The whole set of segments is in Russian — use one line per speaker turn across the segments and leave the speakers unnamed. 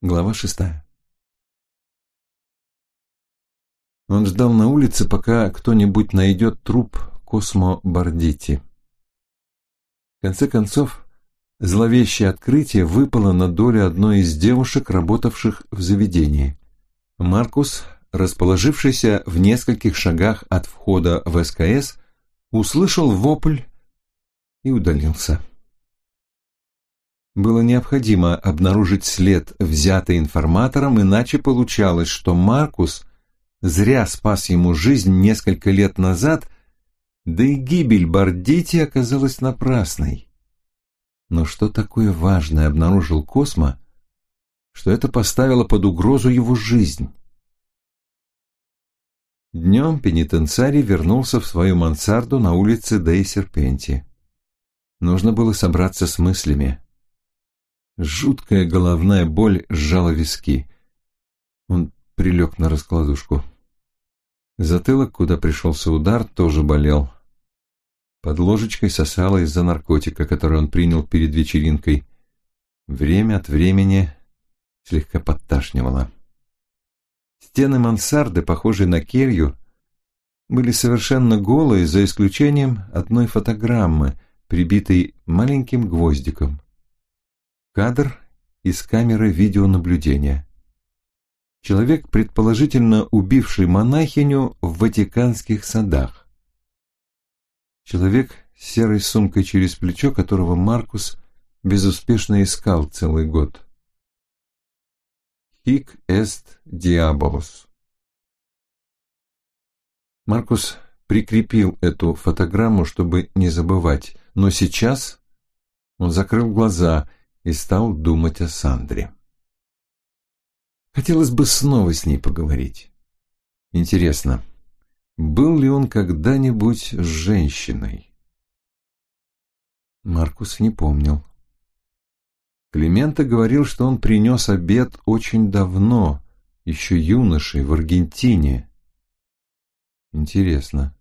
Глава шестая. Он ждал на улице, пока кто-нибудь найдет труп Космо Бардити. В конце концов, зловещее открытие выпало на долю одной из девушек, работавших в заведении. Маркус, расположившийся в нескольких шагах от входа в СКС, услышал вопль и удалился. Было необходимо обнаружить след, взятый информатором, иначе получалось, что Маркус зря спас ему жизнь несколько лет назад, да и гибель Бардити оказалась напрасной. Но что такое важное обнаружил Космо, что это поставило под угрозу его жизнь? Днем пенитенциарий вернулся в свою мансарду на улице Дей Серпенти. Нужно было собраться с мыслями. Жуткая головная боль сжала виски. Он прилег на раскладушку. Затылок, куда пришелся удар, тоже болел. Под ложечкой сосало из-за наркотика, который он принял перед вечеринкой. Время от времени слегка подташнивало. Стены мансарды, похожие на келью, были совершенно голые, за исключением одной фотограммы, прибитой маленьким гвоздиком. Кадр из камеры видеонаблюдения. Человек, предположительно убивший монахиню в Ватиканских садах. Человек с серой сумкой через плечо, которого Маркус безуспешно искал целый год. Хик эст диаболос. Маркус прикрепил эту фотограмму, чтобы не забывать, но сейчас он закрыл глаза и стал думать о Сандре. Хотелось бы снова с ней поговорить. Интересно, был ли он когда-нибудь с женщиной? Маркус не помнил. Климента говорил, что он принес обед очень давно, еще юношей, в Аргентине. Интересно,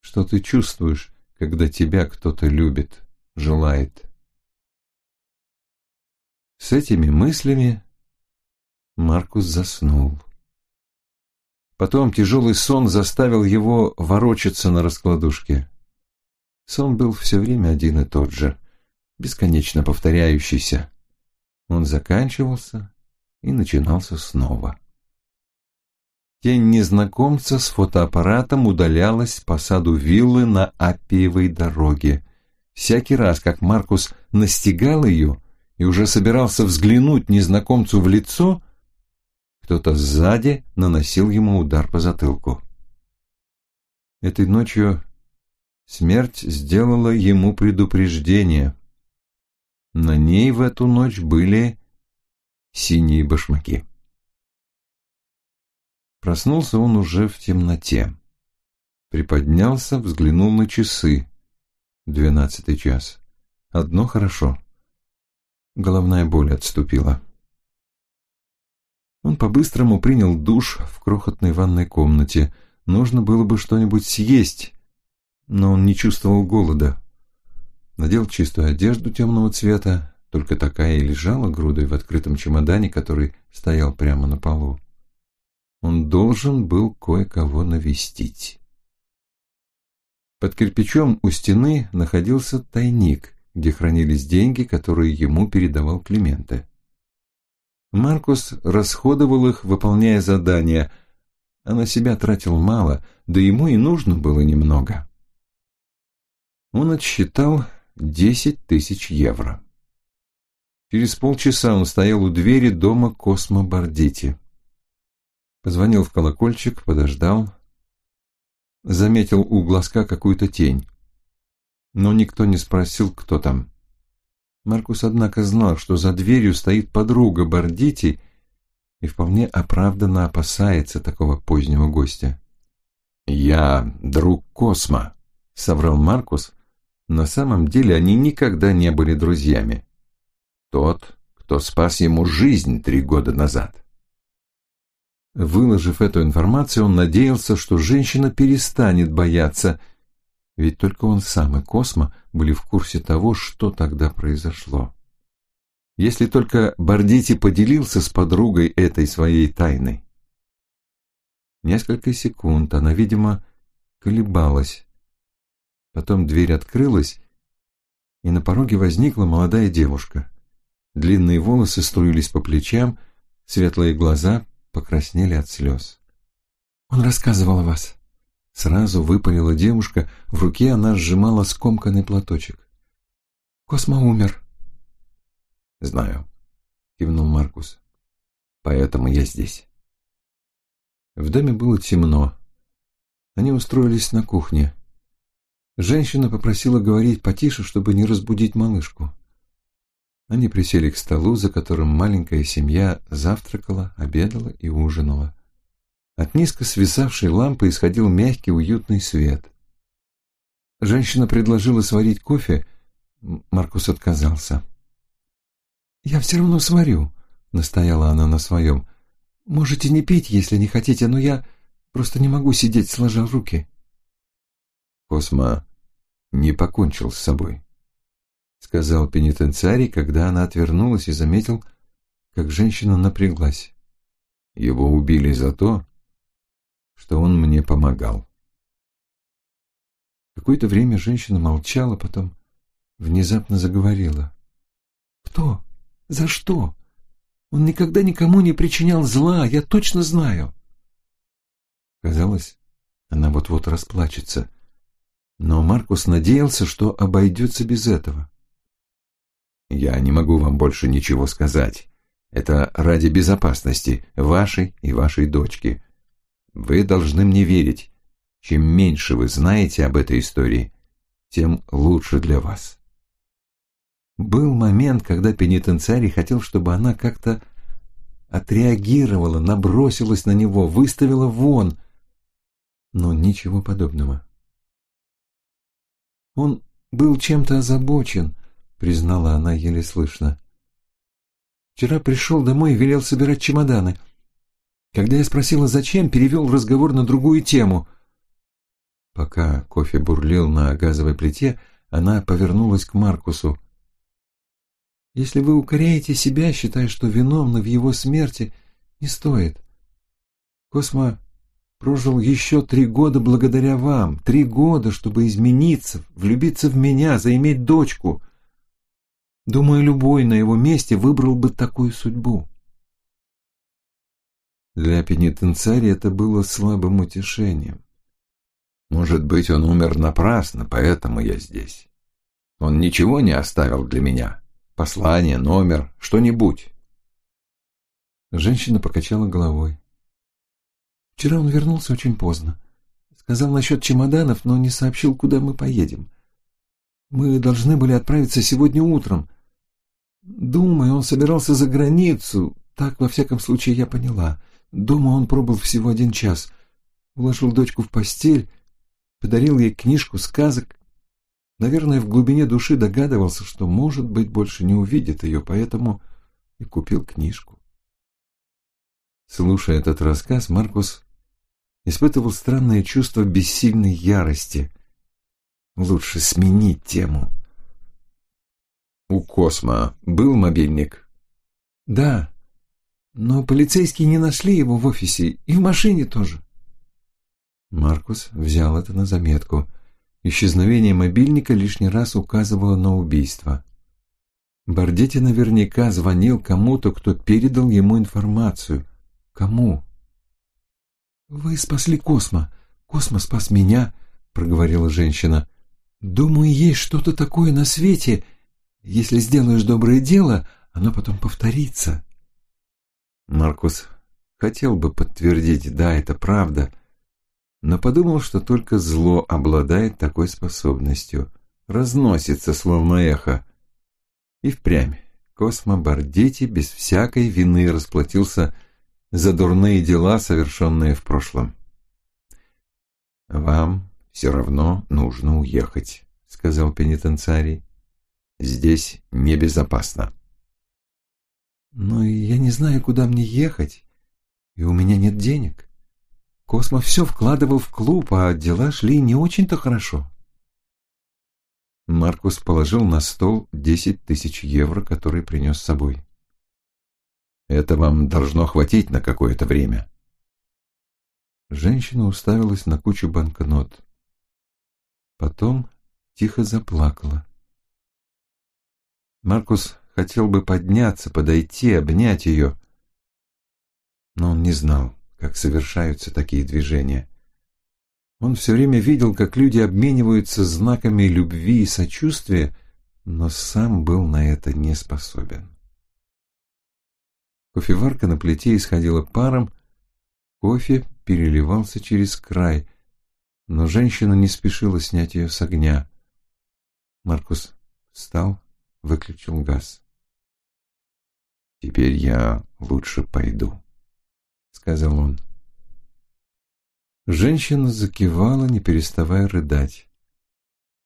что ты чувствуешь, когда тебя кто-то любит, желает? С этими мыслями Маркус заснул. Потом тяжелый сон заставил его ворочаться на раскладушке. Сон был все время один и тот же, бесконечно повторяющийся. Он заканчивался и начинался снова. Тень незнакомца с фотоаппаратом удалялась по саду виллы на Аппиевой дороге. Всякий раз, как Маркус настигал ее, и уже собирался взглянуть незнакомцу в лицо, кто-то сзади наносил ему удар по затылку. Этой ночью смерть сделала ему предупреждение. На ней в эту ночь были синие башмаки. Проснулся он уже в темноте. Приподнялся, взглянул на часы. Двенадцатый час. Одно хорошо. Головная боль отступила. Он по-быстрому принял душ в крохотной ванной комнате. Нужно было бы что-нибудь съесть, но он не чувствовал голода. Надел чистую одежду темного цвета, только такая и лежала грудой в открытом чемодане, который стоял прямо на полу. Он должен был кое-кого навестить. Под кирпичом у стены находился тайник, где хранились деньги, которые ему передавал Клименте. Маркус расходовал их, выполняя задания, а на себя тратил мало, да ему и нужно было немного. Он отсчитал десять тысяч евро. Через полчаса он стоял у двери дома Космо Бардити. Позвонил в колокольчик, подождал. Заметил у глазка какую-то тень но никто не спросил, кто там. Маркус, однако, знал, что за дверью стоит подруга Бардити и вполне оправданно опасается такого позднего гостя. «Я друг Космо», — соврал Маркус. На самом деле они никогда не были друзьями. Тот, кто спас ему жизнь три года назад. Выложив эту информацию, он надеялся, что женщина перестанет бояться ведь только он сам и Космо были в курсе того, что тогда произошло. Если только Бардити поделился с подругой этой своей тайной. Несколько секунд она, видимо, колебалась. Потом дверь открылась, и на пороге возникла молодая девушка. Длинные волосы струились по плечам, светлые глаза покраснели от слез. «Он рассказывал о вас». Сразу выпалила девушка, в руке она сжимала скомканный платочек. «Космо умер».
«Знаю», — кивнул Маркус. «Поэтому я здесь».
В доме было темно. Они устроились на кухне. Женщина попросила говорить потише, чтобы не разбудить малышку. Они присели к столу, за которым маленькая семья завтракала, обедала и ужинала. От низко свисавшей лампы исходил мягкий уютный свет. Женщина предложила сварить кофе, Маркус отказался. «Я все равно сварю», — настояла она на своем. «Можете не пить, если не хотите, но я просто не могу сидеть сложа руки».
Космо не покончил с собой, — сказал пенитенциарий, когда она отвернулась и заметил, как женщина напряглась. Его убили за то, что он мне помогал.
Какое-то время женщина молчала, потом внезапно заговорила. «Кто? За что? Он никогда никому не причинял зла, я точно знаю». Казалось, она вот-вот расплачется, но Маркус надеялся, что обойдется без этого.
«Я не могу вам больше ничего сказать. Это ради безопасности вашей и вашей дочки. Вы должны мне верить. Чем меньше вы знаете об этой истории, тем лучше для вас.
Был момент, когда пенитенциарий хотел, чтобы она как-то отреагировала, набросилась на него, выставила вон. Но ничего подобного. Он был чем-то озабочен, признала она еле слышно. Вчера пришел домой и велел собирать чемоданы — когда я спросила, зачем, перевел разговор на другую тему. Пока кофе бурлил на газовой плите, она повернулась к Маркусу. «Если вы укоряете себя, считая, что виновны в его смерти, не стоит. Космо прожил еще три года благодаря вам, три года, чтобы измениться, влюбиться в меня, заиметь дочку. Думаю, любой на его месте выбрал бы такую судьбу. Для пенитенциария это было слабым утешением.
Может быть, он умер напрасно, поэтому я здесь. Он ничего не оставил для меня. Послание, номер, что-нибудь.
Женщина покачала головой. Вчера он вернулся очень поздно. Сказал насчет чемоданов, но не сообщил, куда мы поедем. Мы должны были отправиться сегодня утром. Думаю, он собирался за границу. Так, во всяком случае, я поняла. Дома он пробыл всего один час. Уложил дочку в постель, подарил ей книжку сказок. Наверное, в глубине души догадывался, что, может быть, больше не увидит ее, поэтому и купил книжку. Слушая этот рассказ, Маркус испытывал странное чувство бессильной ярости. Лучше сменить тему.
«У Космо был мобильник?»
«Да», но полицейские не нашли его в офисе и в машине тоже. Маркус взял это на заметку. Исчезновение мобильника лишний раз указывало на убийство. Бордети наверняка звонил кому-то, кто передал ему информацию. Кому? «Вы спасли Космо. Космо спас меня», — проговорила женщина. «Думаю, есть что-то такое на свете. Если сделаешь доброе дело, оно потом повторится». Маркус хотел бы подтвердить, да, это правда, но подумал, что только зло обладает такой способностью, разносится словно эхо. И впрямь Космо без всякой вины расплатился за дурные дела, совершенные в прошлом.
«Вам все равно нужно уехать», — сказал пенитенциарий. «Здесь небезопасно».
Но я не знаю, куда мне ехать, и у меня нет денег. Космо все вкладывал в клуб, а дела шли не очень-то хорошо. Маркус положил на стол десять тысяч евро, которые принес с собой. «Это вам должно хватить на какое-то время». Женщина уставилась на кучу банкнот. Потом тихо заплакала. Маркус хотел бы подняться, подойти, обнять ее, но он не знал, как совершаются такие движения. Он все время видел, как люди обмениваются знаками любви и сочувствия, но сам был на это не способен. Кофеварка на плите исходила паром, кофе переливался через край, но женщина не спешила снять ее с огня. Маркус встал, выключил газ. «Теперь я лучше пойду», — сказал он. Женщина закивала, не переставая рыдать.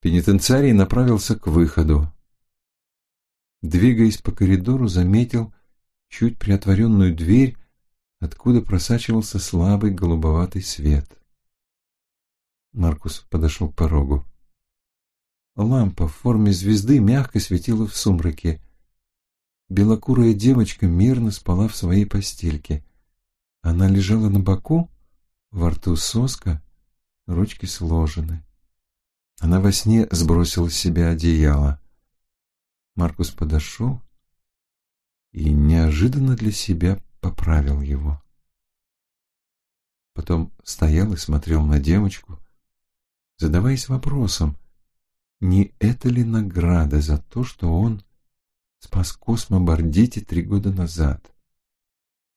Пенитенциарий направился к выходу. Двигаясь по коридору, заметил чуть приотворенную дверь, откуда просачивался слабый голубоватый свет. Маркус подошел к порогу. Лампа в форме звезды мягко светила в сумраке. Белокурая девочка мирно спала в своей постельке. Она лежала на боку, во рту соска, ручки сложены. Она во сне сбросила с себя одеяло. Маркус подошел и неожиданно для себя поправил его. Потом стоял и смотрел на девочку, задаваясь вопросом, не это ли награда за то, что он спас Космо Бордити три года назад?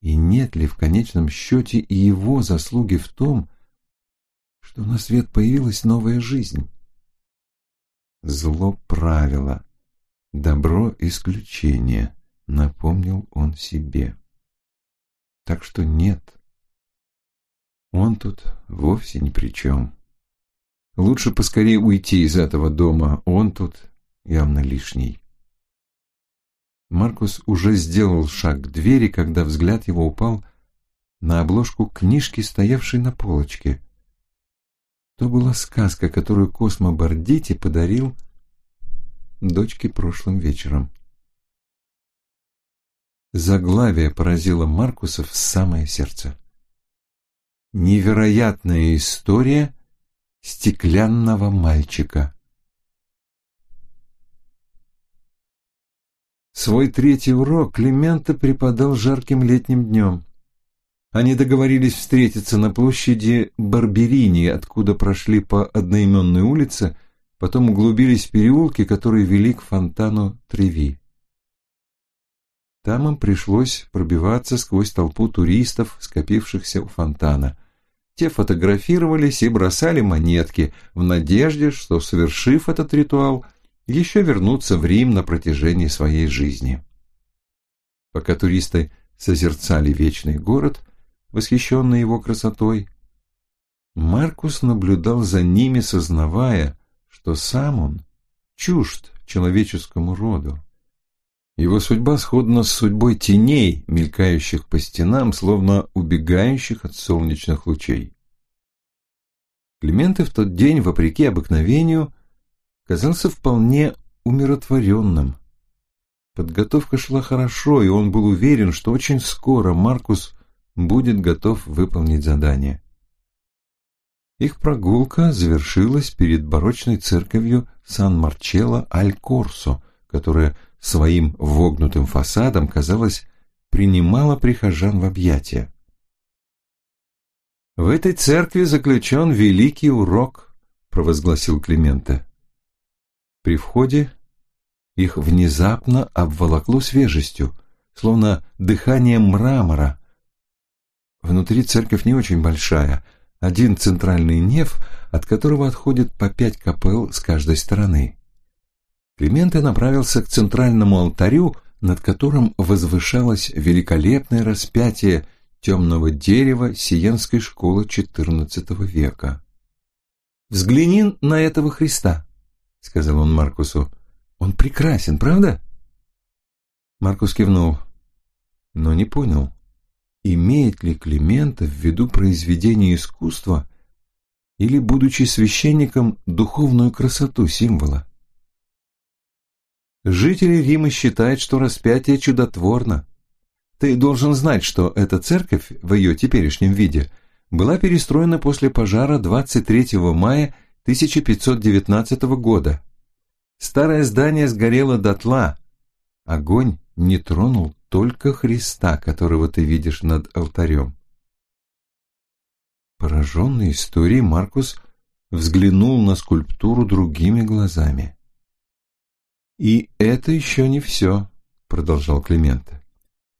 И нет ли в конечном счете и его заслуги в том, что на свет появилась новая жизнь? Зло правило, добро исключение, напомнил он себе. Так что нет, он тут вовсе ни при чем. Лучше поскорее уйти из этого дома, он тут явно лишний. Маркус уже сделал шаг к двери, когда взгляд его упал на обложку книжки, стоявшей на полочке. То была сказка, которую Космо Бордити подарил дочке прошлым вечером. Заглавие поразило Маркуса в самое сердце. Невероятная история стеклянного мальчика. Свой третий урок Климента преподал жарким летним днем. Они договорились встретиться на площади Барберини, откуда прошли по одноименной улице, потом углубились в переулки, которые вели к фонтану Треви. Там им пришлось пробиваться сквозь толпу туристов, скопившихся у фонтана. Те фотографировались и бросали монетки в надежде, что, совершив этот ритуал, еще вернуться в Рим на протяжении своей жизни. Пока туристы созерцали вечный город, восхищенный его красотой, Маркус наблюдал за ними, сознавая, что сам он чужд человеческому роду. Его судьба сходна с судьбой теней, мелькающих по стенам, словно убегающих от солнечных лучей. Клименты в тот день, вопреки обыкновению, казался вполне умиротворенным. Подготовка шла хорошо, и он был уверен, что очень скоро Маркус будет готов выполнить задание. Их прогулка завершилась перед барочной церковью Сан-Марчелло Аль-Корсо, которая своим вогнутым фасадом, казалось, принимала прихожан в объятия. «В этой церкви заключен великий урок», — провозгласил Клименте. При входе их внезапно обволокло свежестью, словно дыханием мрамора. Внутри церковь не очень большая, один центральный неф, от которого отходит по пять капел с каждой стороны. Клименте направился к центральному алтарю, над которым возвышалось великолепное распятие темного дерева сиенской школы XIV века. «Взгляни на этого Христа», — сказал он Маркусу. «Он прекрасен, правда?» Маркус кивнул, но не понял, имеет ли Климента в виду произведение искусства или, будучи священником, духовную красоту символа. Жители Рима считают, что распятие чудотворно. Ты должен знать, что эта церковь в ее теперешнем виде была перестроена после пожара 23 мая 1519 года. Старое здание сгорело дотла. Огонь не тронул только Христа, которого ты видишь над алтарем. Пораженный историей, Маркус взглянул на скульптуру другими глазами. «И это еще не все», — продолжал Климента.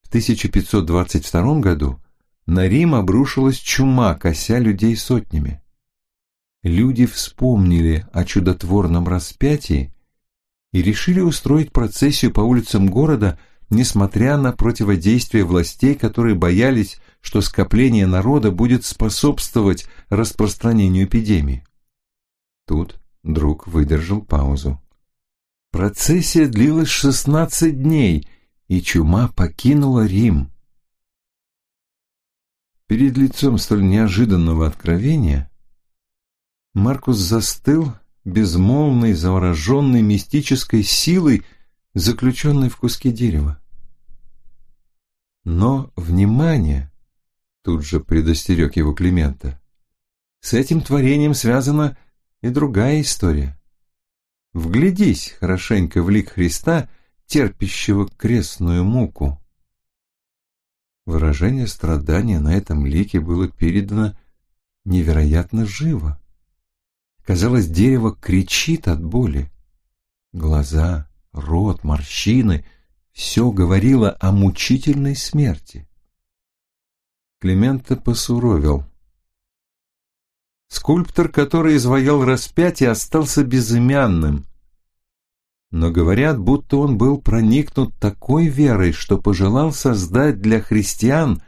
В 1522 году на Рим обрушилась чума, кося людей сотнями. Люди вспомнили о чудотворном распятии и решили устроить процессию по улицам города, несмотря на противодействие властей, которые боялись, что скопление народа будет способствовать распространению эпидемии. Тут друг выдержал паузу. Процессия длилась шестнадцать дней, и чума покинула Рим. Перед лицом столь неожиданного откровения Маркус застыл, безмолвный, завороженный мистической силой, заключенной в куске дерева. Но внимание, тут же предостерег его Климента, с этим творением связана и другая история. Вглядись хорошенько в лик Христа, терпящего крестную муку. Выражение страдания на этом лике было передано невероятно живо. Казалось, дерево кричит от боли. Глаза, рот, морщины — все говорило о мучительной смерти. Климента посуровил. Скульптор, который изваял распятие, остался безымянным. Но говорят, будто он был проникнут такой верой, что пожелал создать для христиан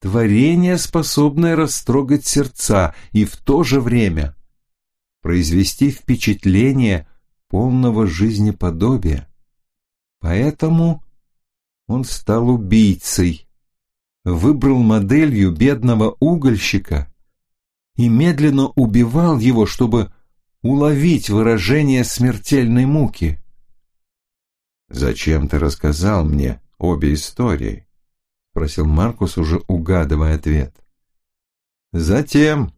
творение, способное растрогать сердца и в то же время произвести впечатление полного жизнеподобия. Поэтому он стал убийцей, выбрал моделью бедного угольщика и медленно убивал его, чтобы уловить выражение смертельной муки. «Зачем ты рассказал мне обе истории?» — спросил Маркус, уже угадывая ответ. «Затем,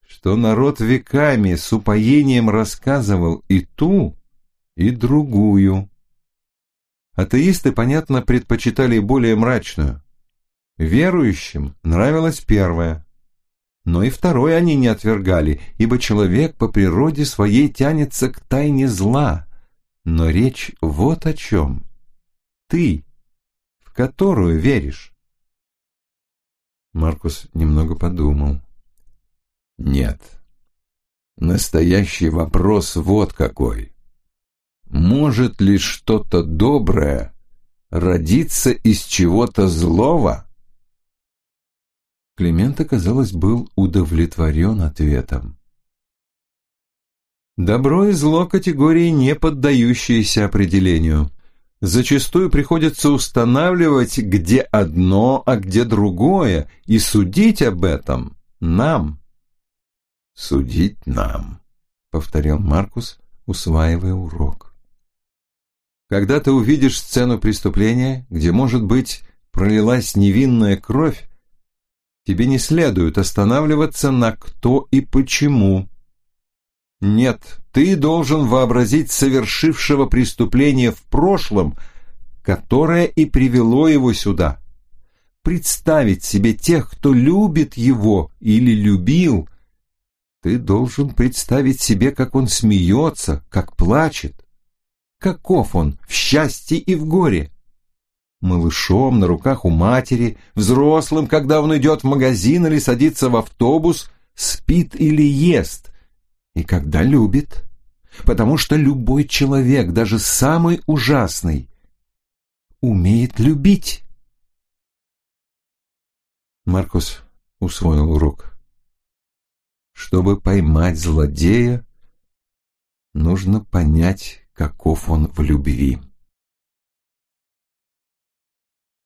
что народ веками с упоением рассказывал и ту, и другую. Атеисты, понятно, предпочитали более мрачную. Верующим нравилась первая, но и второй они не отвергали, ибо человек по природе своей тянется к тайне зла. Но речь вот о чем. Ты, в которую веришь? Маркус немного подумал. Нет. Настоящий вопрос вот какой. Может ли что-то доброе родиться из чего-то злого? Климент, казалось, был удовлетворен ответом. Добро и зло – категории, не поддающиеся определению. Зачастую приходится устанавливать, где одно, а где другое, и судить об этом нам. «Судить нам», — повторил Маркус, усваивая урок. «Когда ты увидишь сцену преступления, где, может быть, пролилась невинная кровь, тебе не следует останавливаться на кто и почему. Нет, ты должен вообразить совершившего преступление в прошлом, которое и привело его сюда. Представить себе тех, кто любит его или любил. Ты должен представить себе, как он смеется, как плачет. Каков он в счастье и в горе малышом на руках у матери, взрослым, когда он идет в магазин или садится в автобус, спит или ест, и когда любит. Потому что любой человек, даже самый ужасный, умеет любить. Маркус усвоил урок. Чтобы поймать злодея, нужно понять, каков он в любви.